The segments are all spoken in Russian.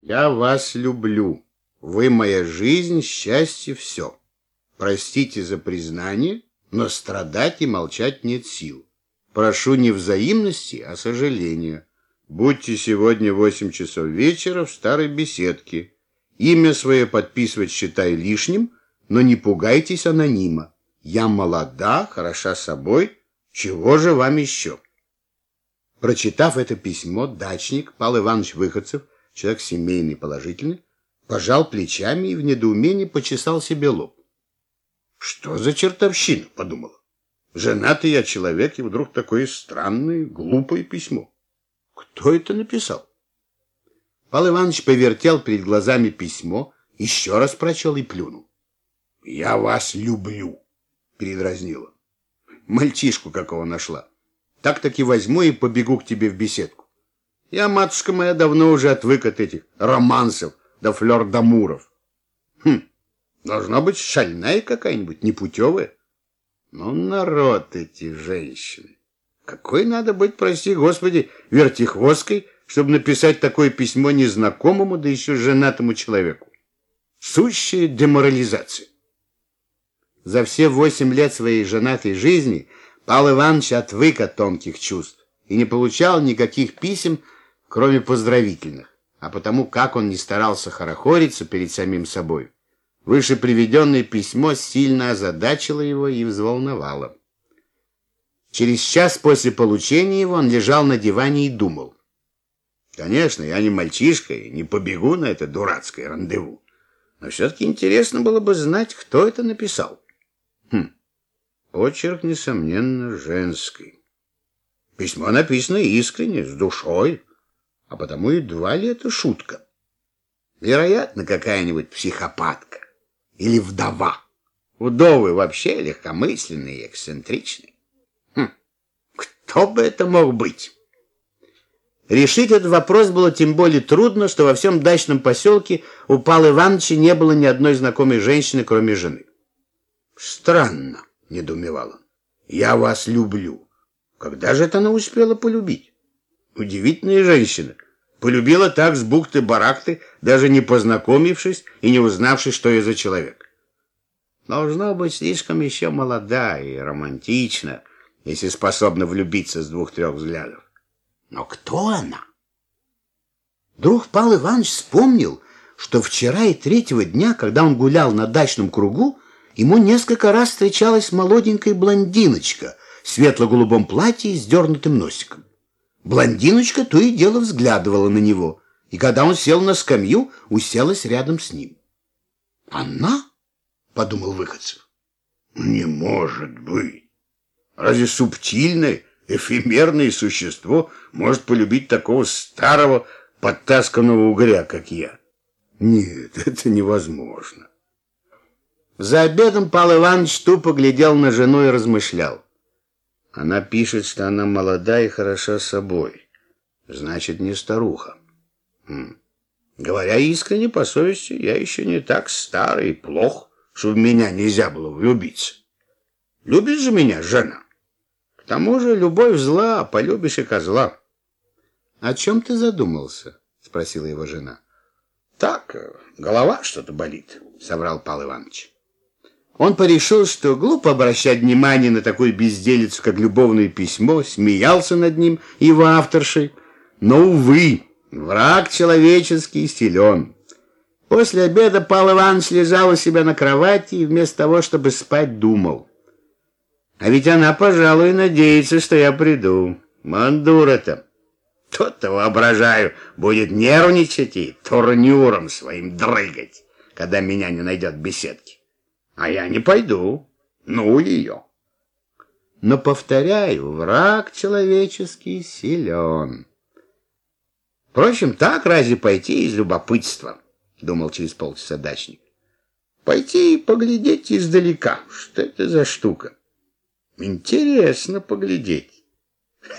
Я вас люблю. Вы моя жизнь, счастье, все. Простите за признание, но страдать и молчать нет сил. Прошу не взаимности, а сожаления. Будьте сегодня в восемь часов вечера в старой беседке. Имя свое подписывать считай лишним, но не пугайтесь анонима. Я молода, хороша собой. Чего же вам еще? Прочитав это письмо, дачник Павел Иванович Выходцев, человек семейный, положительный, пожал плечами и в недоумении почесал себе лоб. Что за чертовщина, подумала. Женатый я человек, и вдруг такое странное, глупое письмо. Кто это написал? Павел Иванович повертел перед глазами письмо, еще раз прочел и плюнул. «Я вас люблю», — передразнила. «Мальчишку какого нашла. Так-таки возьму и побегу к тебе в беседку. Я, матушка моя, давно уже отвык от этих романсов да флёр-дамуров. Хм, должна быть шальная какая-нибудь, непутевая. Ну, народ эти женщины. Какой надо быть, прости господи, вертихвосткой, чтобы написать такое письмо незнакомому, да еще женатому человеку. Сущая деморализация. За все восемь лет своей женатой жизни Павел Иванович отвык от тонких чувств и не получал никаких писем, кроме поздравительных, а потому как он не старался хорохориться перед самим собой. Выше приведенное письмо сильно озадачило его и взволновало. Через час после получения его он лежал на диване и думал. Конечно, я не мальчишка и не побегу на это дурацкое рандеву. Но все-таки интересно было бы знать, кто это написал. Хм. Почерк, несомненно, женский. Письмо написано искренне, с душой, а потому едва ли это шутка. Вероятно, какая-нибудь психопатка или вдова. Удовы вообще легкомысленные и эксцентричные. Хм, кто бы это мог быть? Решить этот вопрос было тем более трудно, что во всем дачном поселке у Павла Ивановича не было ни одной знакомой женщины, кроме жены. Странно недоумевала. «Я вас люблю». Когда же это она успела полюбить? Удивительная женщина. Полюбила так с бухты-барахты, даже не познакомившись и не узнавшись, что я за человек. Должно быть слишком еще молода и романтична, если способна влюбиться с двух-трех взглядов. Но кто она? Друг Павел Иванович вспомнил, что вчера и третьего дня, когда он гулял на дачном кругу, Ему несколько раз встречалась молоденькая блондиночка в светло-голубом платье с дернутым носиком. Блондиночка то и дело взглядывала на него, и когда он сел на скамью, уселась рядом с ним. «Она?» — подумал Выходцев. «Не может быть! Разве субтильное, эфемерное существо может полюбить такого старого, подтасканного угря, как я? Нет, это невозможно». За обедом Павел Иванович тупо глядел на жену и размышлял. Она пишет, что она молода и хороша собой. Значит, не старуха. Хм. Говоря искренне по совести, я еще не так старый и плох, что в меня нельзя было влюбиться. Любит же меня жена. К тому же любовь зла, а полюбишь и козла. — О чем ты задумался? — спросила его жена. — Так, голова что-то болит, — соврал Павел Иванович. Он порешил, что глупо обращать внимание на такую безделицу, как любовное письмо, смеялся над ним, его авторшей. Но, увы, враг человеческий силен. После обеда Павел Иванович лежал у себя на кровати и вместо того, чтобы спать, думал. А ведь она, пожалуй, надеется, что я приду. Мандура-то. Тот-то, воображаю, будет нервничать и турнюром своим дрыгать, когда меня не найдет в беседке. А я не пойду. Ну ее. Но, повторяю, враг человеческий силен. Впрочем, так разве пойти из любопытства, думал через полчаса дачник. Пойти и поглядеть издалека, что это за штука. Интересно поглядеть.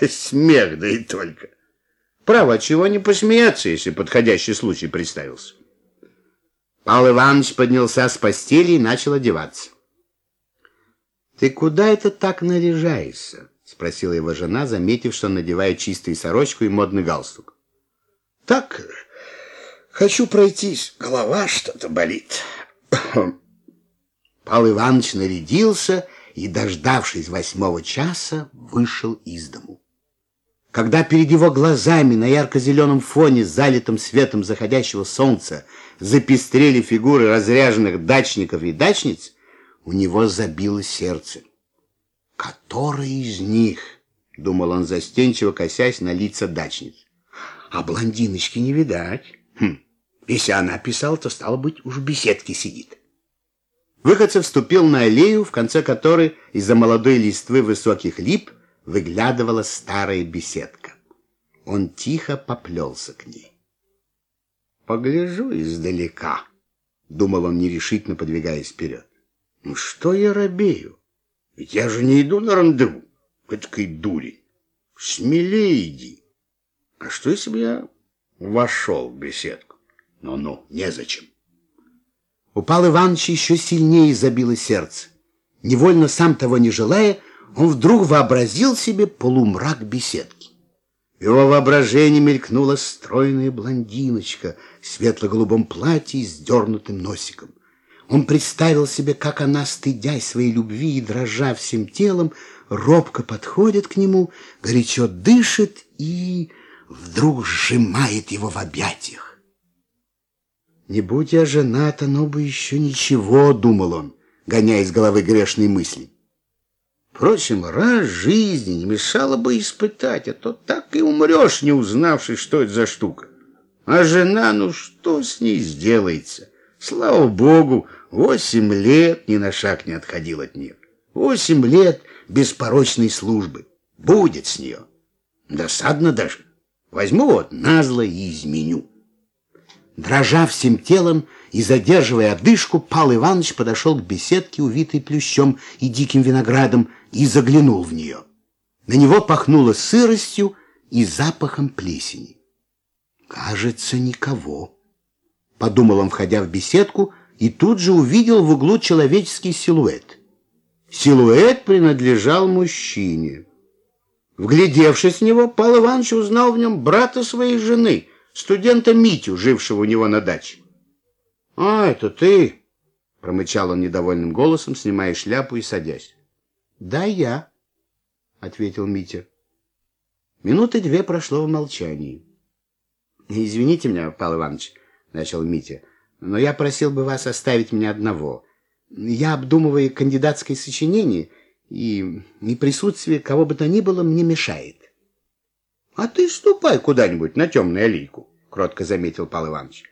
Смех, да и только. Право, чего не посмеяться, если подходящий случай представился. Павел Иванович поднялся с постели и начал одеваться. «Ты куда это так наряжаешься?» — спросила его жена, заметив, что он надевает чистую сорочку и модный галстук. «Так, Хочу пройтись, голова что-то болит. Павел Иванович нарядился и, дождавшись восьмого часа, вышел из дому. Когда перед его глазами на ярко-зеленом фоне, залитом светом заходящего солнца, запестрели фигуры разряженных дачников и дачниц, у него забило сердце. «Который из них?» — думал он застенчиво, косясь на лица дачниц. «А блондиночки не видать. Хм. Если она писала, то, стало быть, уж в беседке сидит». Выходцев вступил на аллею, в конце которой из-за молодой листвы высоких лип выглядывала старая беседка. Он тихо поплелся к ней. «Погляжу издалека», — думал он нерешительно, подвигаясь вперед. «Ну что я робею? Ведь я же не иду на рандеву, эткой дури. Смелее иди. А что, если бы я вошел в беседку? Ну-ну, незачем». У Павла Ивановича еще сильнее забило сердце. Невольно сам того не желая, он вдруг вообразил себе полумрак беседки. В его воображении мелькнула стройная блондиночка в светло-голубом платье с дернутым носиком. Он представил себе, как она, стыдясь своей любви и дрожа всем телом, робко подходит к нему, горячо дышит и вдруг сжимает его в объятиях. «Не будь я женат, оно бы еще ничего», — думал он, гоняя из головы грешные мысли. Впрочем, раз жизни не мешало бы испытать, а то так и умрешь, не узнавший, что это за штука. А жена, ну что с ней сделается? Слава богу, восемь лет ни на шаг не отходил от нее. Восемь лет беспорочной службы. Будет с нее. Досадно даже. Возьму вот назло и изменю. Дрожа всем телом и задерживая одышку, Пал Иванович подошел к беседке, увитой плющом и диким виноградом, и заглянул в нее. На него пахнуло сыростью и запахом плесени. «Кажется, никого», — подумал он, входя в беседку, и тут же увидел в углу человеческий силуэт. Силуэт принадлежал мужчине. Вглядевшись в него, Павел Иванович узнал в нем брата своей жены — студента Митю, жившего у него на даче. — А, это ты? — промычал он недовольным голосом, снимая шляпу и садясь. — Да, я, — ответил Митя. Минуты две прошло в молчании. — Извините меня, Павел Иванович, — начал Митя, — но я просил бы вас оставить меня одного. Я обдумываю кандидатское сочинение, и, и присутствие кого бы то ни было мне мешает. А ты ступай куда-нибудь на темную аллейку, кротко заметил Павел Иванович.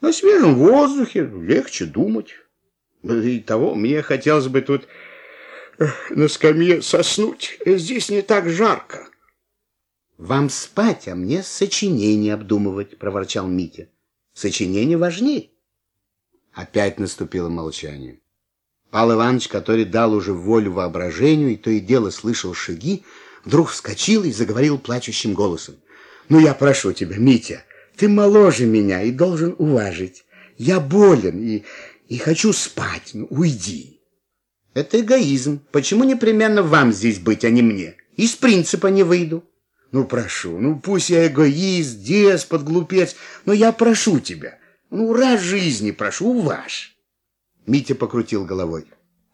На свежем воздухе легче думать. И того мне хотелось бы тут на скамье соснуть. Здесь не так жарко. Вам спать, а мне сочинение обдумывать, проворчал Митя. Сочинение важнее. Опять наступило молчание. Павел Иванович, который дал уже волю воображению и то и дело слышал шаги, вдруг вскочил и заговорил плачущим голосом. «Ну, я прошу тебя, Митя, ты моложе меня и должен уважить. Я болен и, и хочу спать. Ну, уйди». «Это эгоизм. Почему непременно вам здесь быть, а не мне? Из принципа не выйду». «Ну, прошу, ну пусть я эгоист, деспот, глупец, но я прошу тебя. Ну, раз жизни прошу, уваж». Митя покрутил головой.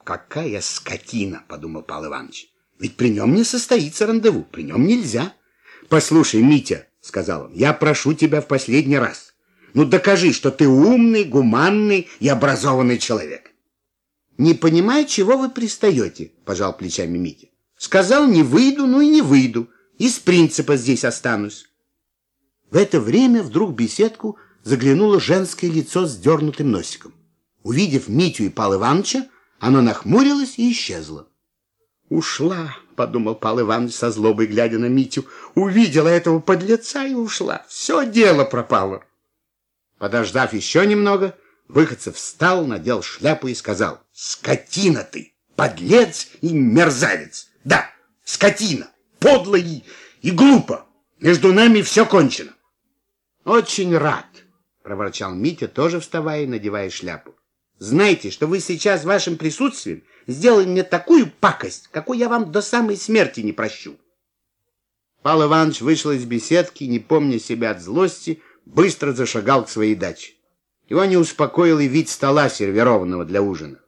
«Какая скотина!» — подумал Павел Иванович. Ведь при нем не состоится рандеву, при нем нельзя. Послушай, Митя, сказал он, я прошу тебя в последний раз. Ну докажи, что ты умный, гуманный и образованный человек. Не понимаю, чего вы пристаете, пожал плечами Митя. Сказал, не выйду, ну и не выйду. Из принципа здесь останусь. В это время вдруг в беседку заглянуло женское лицо с дернутым носиком. Увидев Митю и Павла Ивановича, оно нахмурилось и исчезло. «Ушла», — подумал Павел Иванович со злобой, глядя на Митю. «Увидела этого подлеца и ушла. Все дело пропало». Подождав еще немного, Выходцев встал, надел шляпу и сказал, «Скотина ты, подлец и мерзавец! Да, скотина, подло и, и глупо! Между нами все кончено!» «Очень рад», — проворчал Митя, тоже вставая и надевая шляпу. «Знайте, что вы сейчас вашим присутствием сделали мне такую пакость, какой я вам до самой смерти не прощу. Павел Иванович вышел из беседки, не помня себя от злости, быстро зашагал к своей даче. Его не успокоил и вид стола, сервированного для ужина.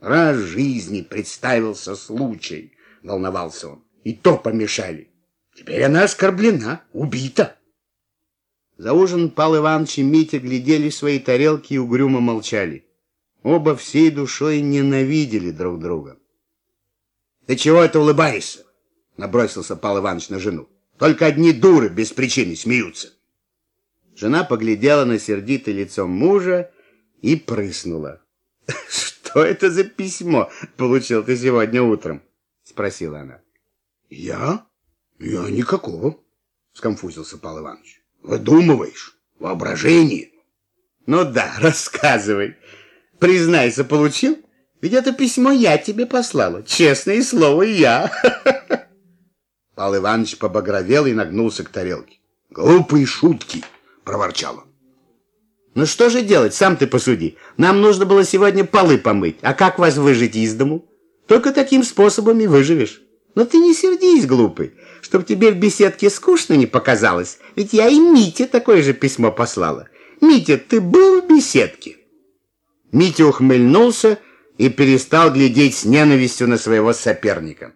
Раз жизни представился случай, волновался он, и то помешали. Теперь она оскорблена, убита. За ужин Пал Иванович и Митя глядели свои тарелки и угрюмо молчали. Оба всей душой ненавидели друг друга. «Ты чего это улыбаешься?» — набросился Пал Иванович на жену. «Только одни дуры без причины смеются». Жена поглядела на сердитое лицо мужа и прыснула. «Что это за письмо получил ты сегодня утром?» — спросила она. «Я? Я никакого», — сконфузился Павел Иванович. «Выдумываешь? Воображение?» «Ну да, рассказывай. Признайся, получил? Ведь это письмо я тебе послала. Честное слово, я». Павел Иванович побагровел и нагнулся к тарелке. «Глупые шутки!» — проворчал он. Ну что же делать, сам ты посуди. Нам нужно было сегодня полы помыть. А как вас выжить из дому? Только таким способом и выживешь. Но ты не сердись, глупый, чтоб тебе в беседке скучно не показалось. Ведь я и Мите такое же письмо послала. Митя, ты был в беседке? Митя ухмыльнулся и перестал глядеть с ненавистью на своего соперника.